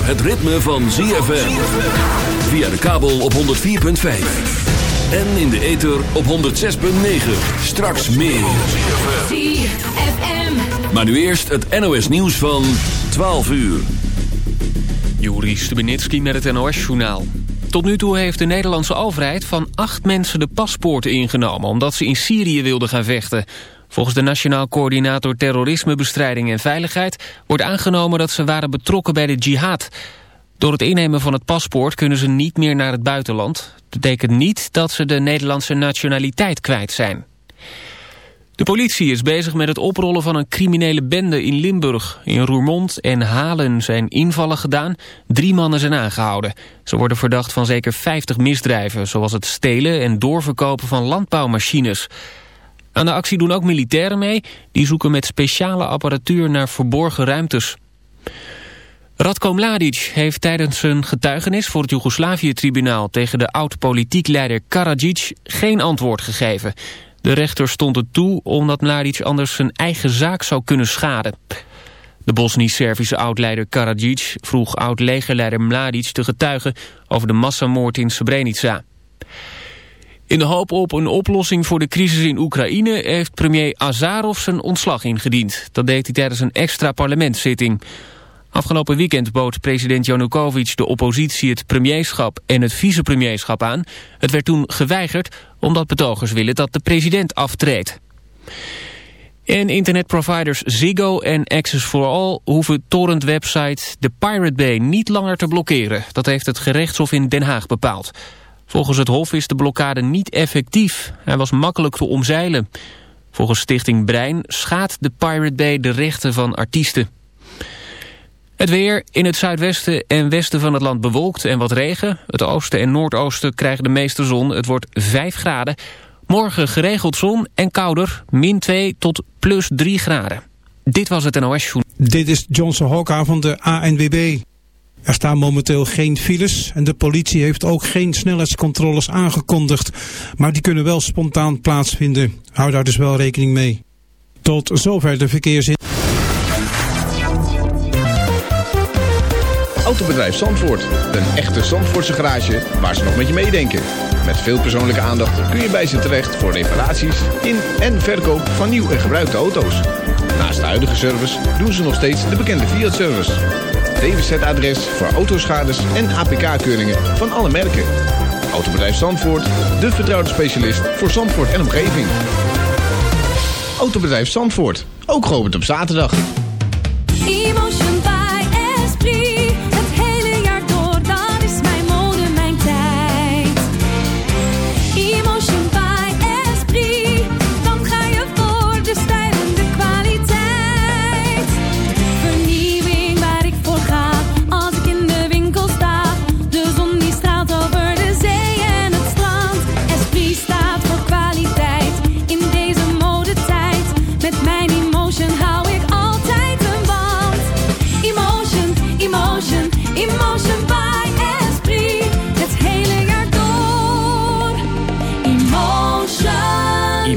zover het ritme van ZFM. Via de kabel op 104.5. En in de ether op 106.9. Straks meer. ZFM. Maar nu eerst het NOS nieuws van 12 uur. Juri Stubenitski met het NOS-journaal. Tot nu toe heeft de Nederlandse overheid van acht mensen de paspoorten ingenomen... omdat ze in Syrië wilden gaan vechten. Volgens de Nationaal Coördinator Terrorismebestrijding en Veiligheid... wordt aangenomen dat ze waren betrokken bij de jihad. Door het innemen van het paspoort kunnen ze niet meer naar het buitenland. Dat betekent niet dat ze de Nederlandse nationaliteit kwijt zijn. De politie is bezig met het oprollen van een criminele bende in Limburg. In Roermond en Halen zijn invallen gedaan. Drie mannen zijn aangehouden. Ze worden verdacht van zeker 50 misdrijven... zoals het stelen en doorverkopen van landbouwmachines. Aan de actie doen ook militairen mee. Die zoeken met speciale apparatuur naar verborgen ruimtes. Radko Mladic heeft tijdens zijn getuigenis voor het Joegoslavië-tribunaal... tegen de oud-politiek leider Karadzic geen antwoord gegeven... De rechter stond het toe omdat Mladic anders zijn eigen zaak zou kunnen schaden. De Bosnisch-Servische oud-leider Karadzic vroeg oud-legerleider Mladic te getuigen over de massamoord in Srebrenica. In de hoop op een oplossing voor de crisis in Oekraïne heeft premier Azarov zijn ontslag ingediend. Dat deed hij tijdens een extra parlementszitting. Afgelopen weekend bood president Janukovic de oppositie het premierschap en het vicepremierschap aan. Het werd toen geweigerd omdat betogers willen dat de president aftreedt. En internetproviders Ziggo en Access for All hoeven torrentwebsite The Pirate Bay niet langer te blokkeren. Dat heeft het gerechtshof in Den Haag bepaald. Volgens het hof is de blokkade niet effectief. Hij was makkelijk te omzeilen. Volgens Stichting Brein schaadt de Pirate Bay de rechten van artiesten. Het weer in het zuidwesten en westen van het land bewolkt en wat regen. Het oosten en noordoosten krijgen de meeste zon. Het wordt 5 graden. Morgen geregeld zon en kouder. Min 2 tot plus 3 graden. Dit was het NOS Joen. Dit is Johnson Hokka van de ANWB. Er staan momenteel geen files en de politie heeft ook geen snelheidscontroles aangekondigd. Maar die kunnen wel spontaan plaatsvinden. Hou daar dus wel rekening mee. Tot zover de verkeersin. Autobedrijf Zandvoort. Een echte Zandvoortse garage waar ze nog met je meedenken. Met veel persoonlijke aandacht kun je bij ze terecht voor reparaties in en verkoop van nieuw en gebruikte auto's. Naast de huidige service doen ze nog steeds de bekende Fiat-service. DWZ-adres voor autoschades en APK-keuringen van alle merken. Autobedrijf Zandvoort, de vertrouwde specialist voor Zandvoort en omgeving. Autobedrijf Zandvoort, ook geopend op zaterdag. Emotion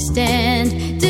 stand.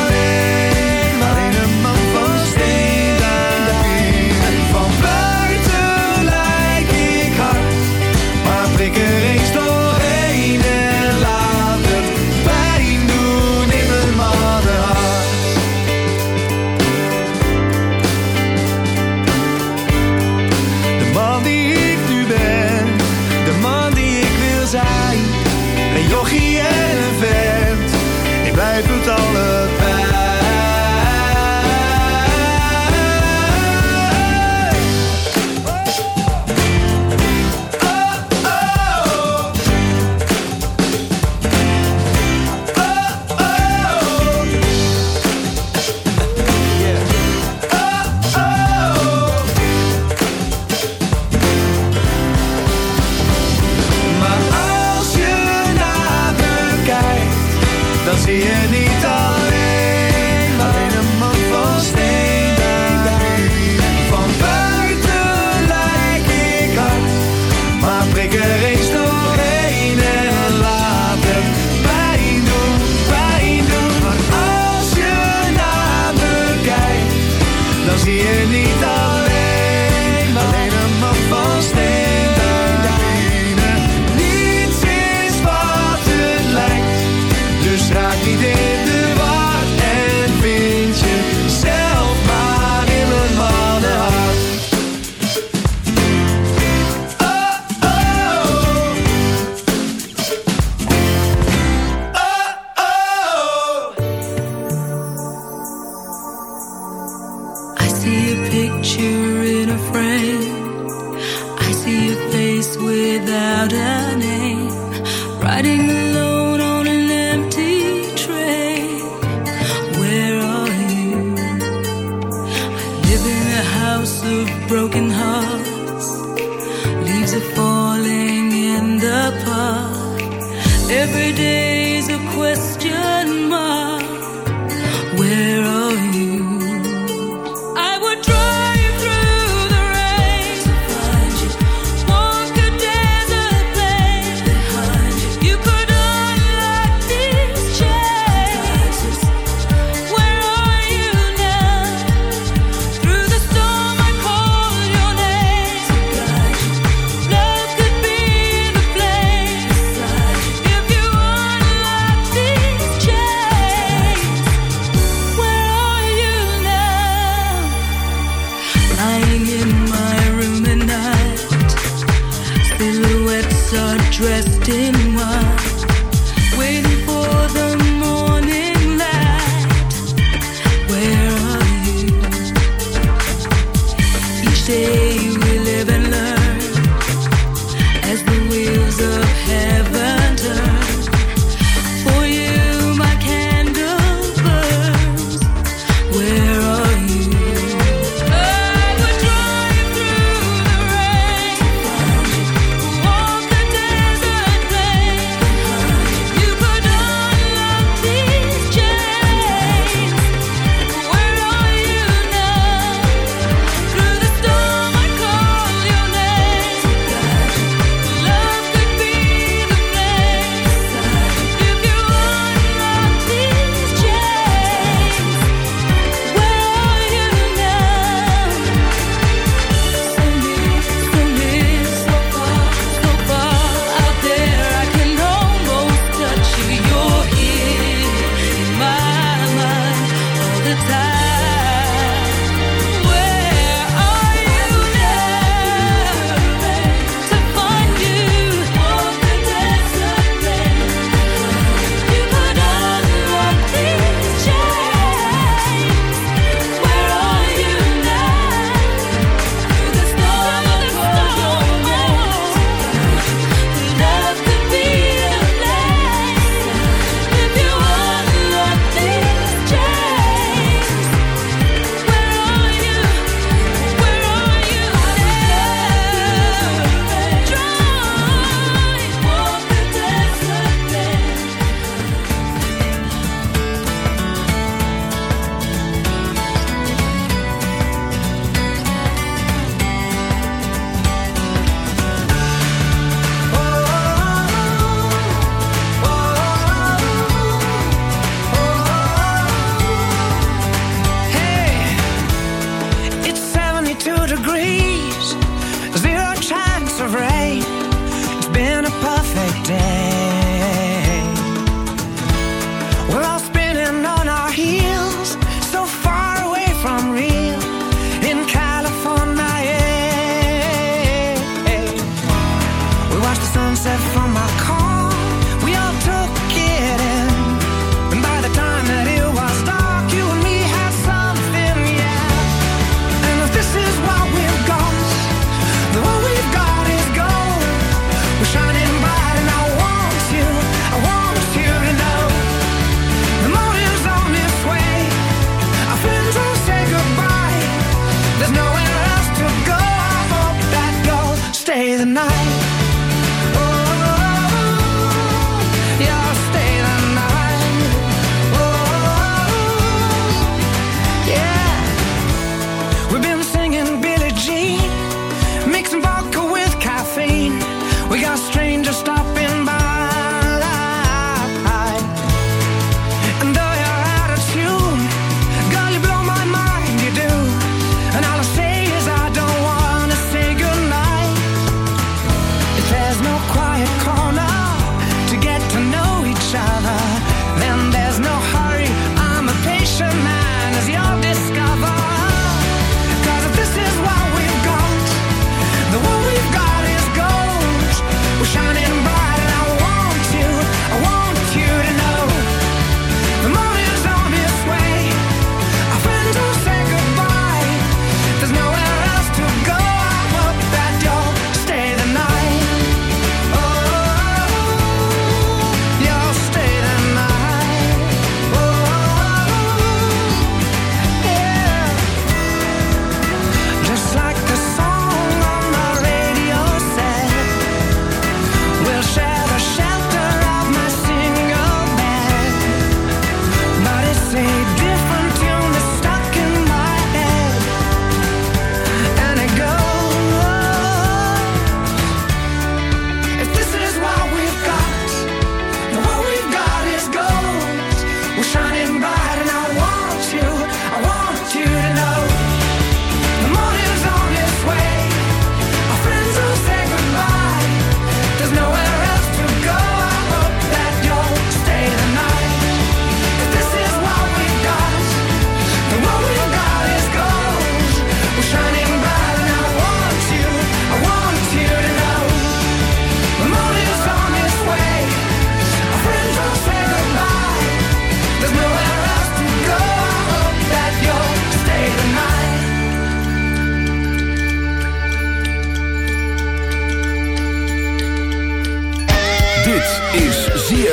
begrijp het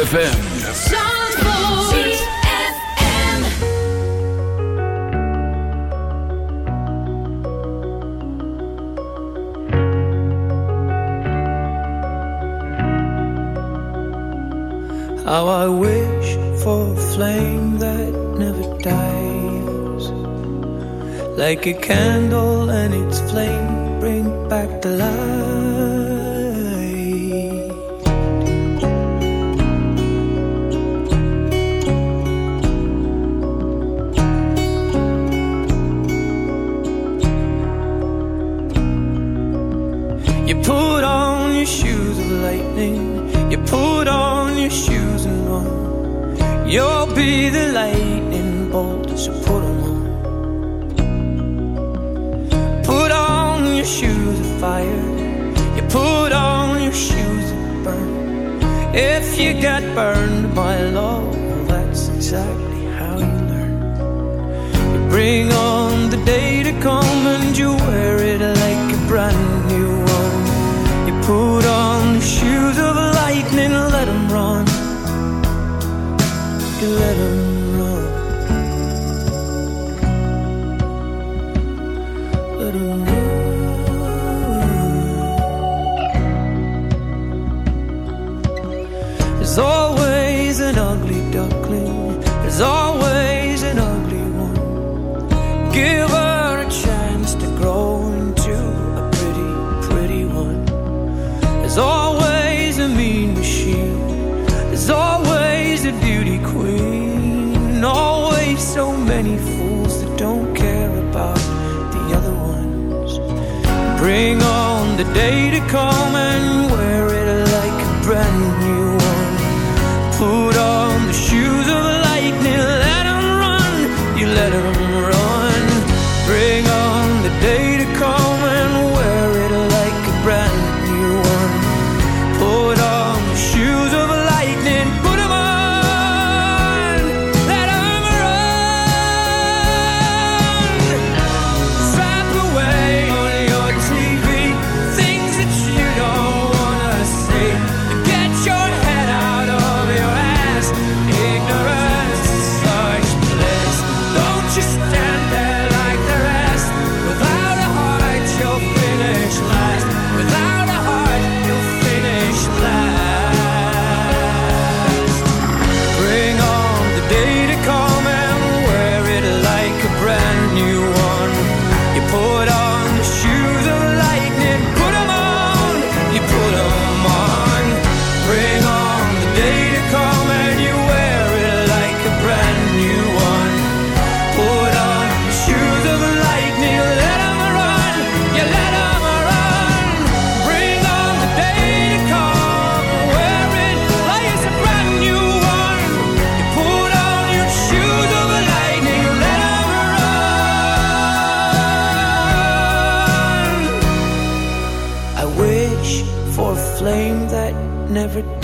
ZFM. How I wish for a flame that never dies Like a candle and its flame the day to come and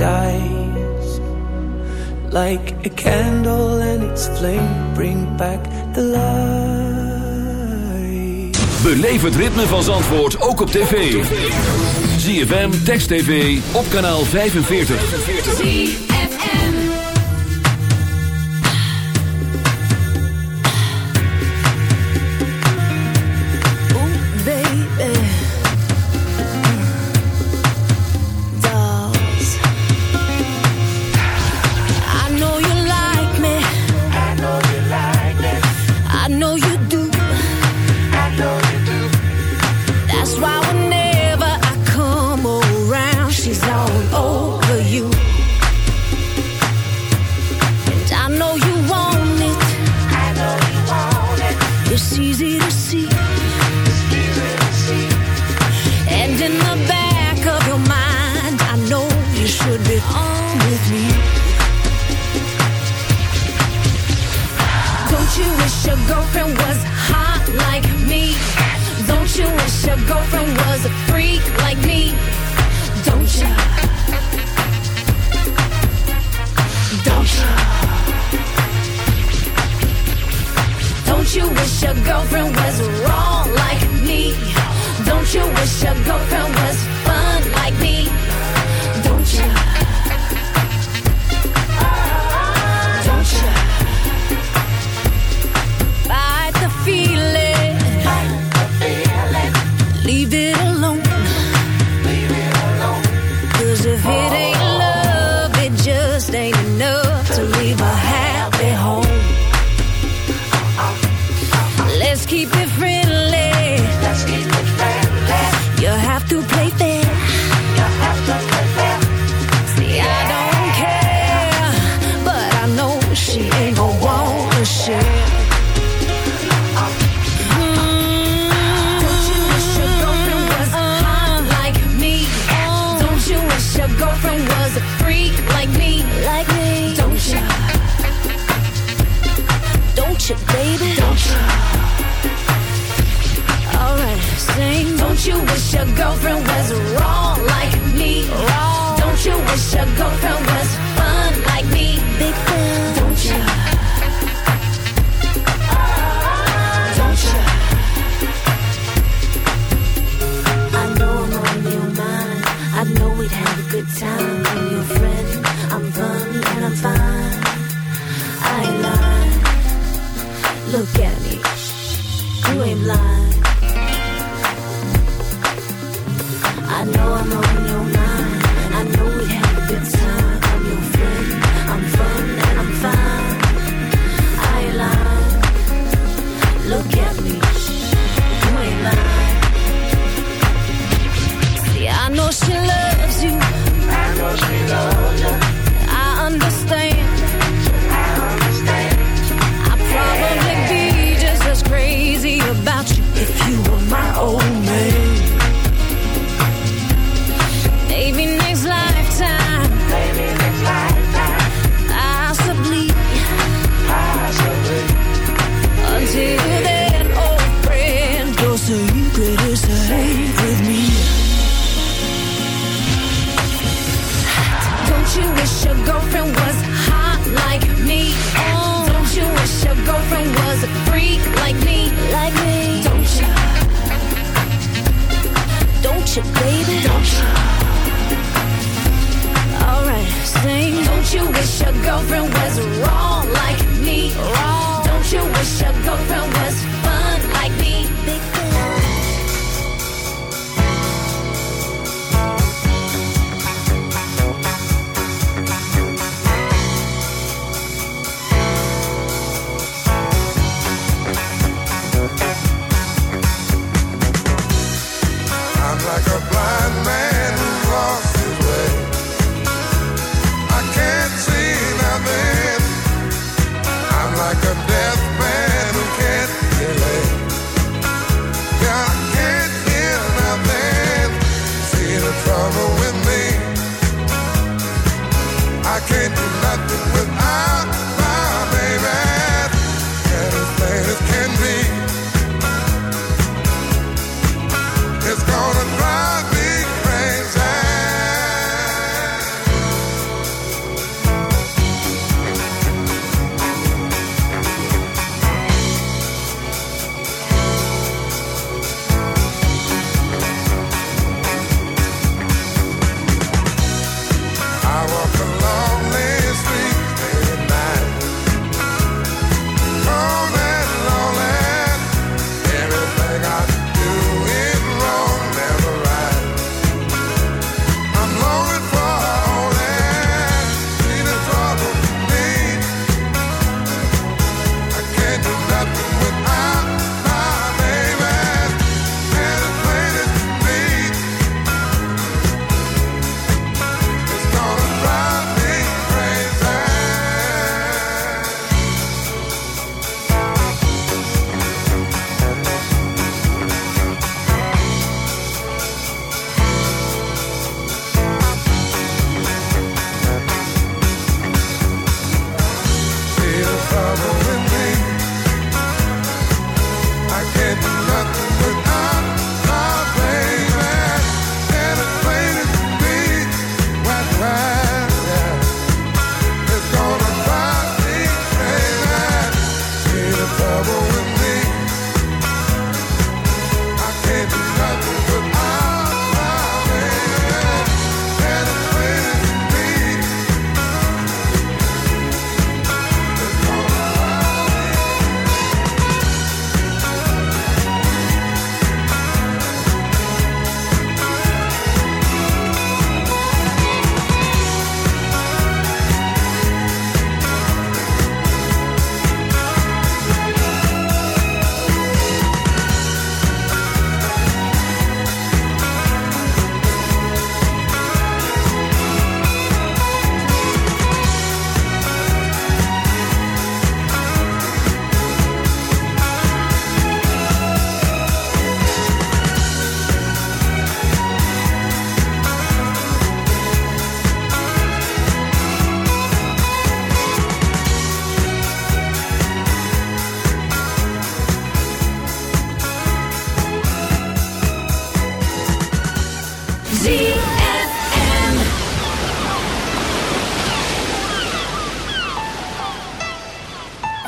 dies Like a candle and its flame bring back the light. Beleef het ritme van Zandvoort ook op tv. ZFM, Text TV, op kanaal 45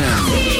yeah